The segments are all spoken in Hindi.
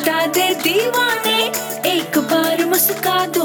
बता दीवाने एक बार मुस्का दो।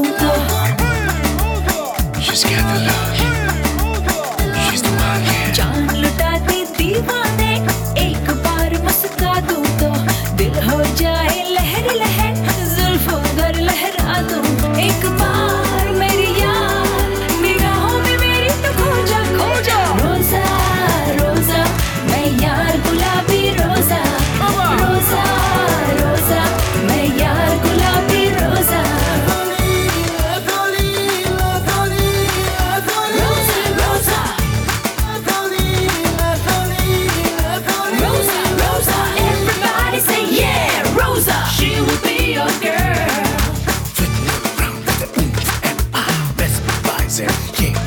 dancing. Yeah.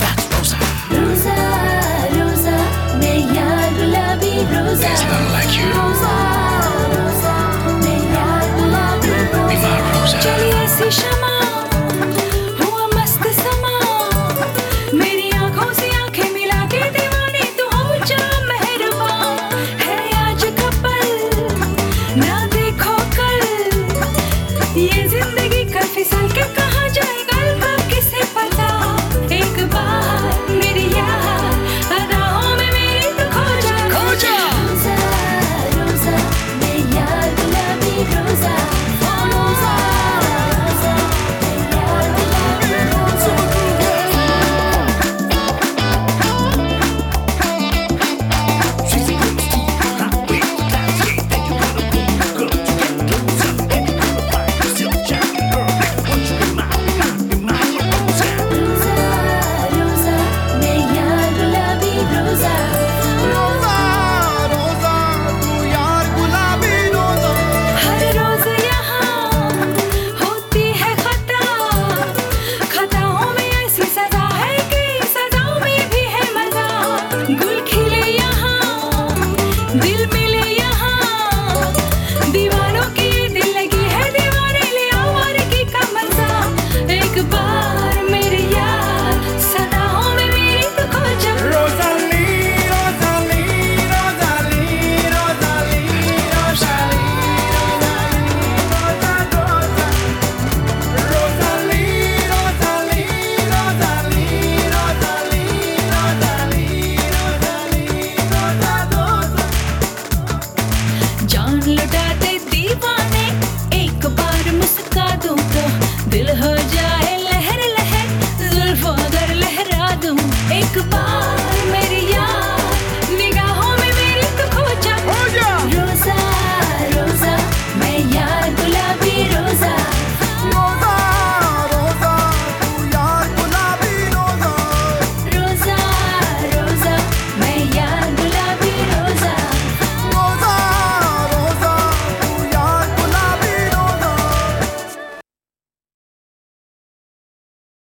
दिल हो जाए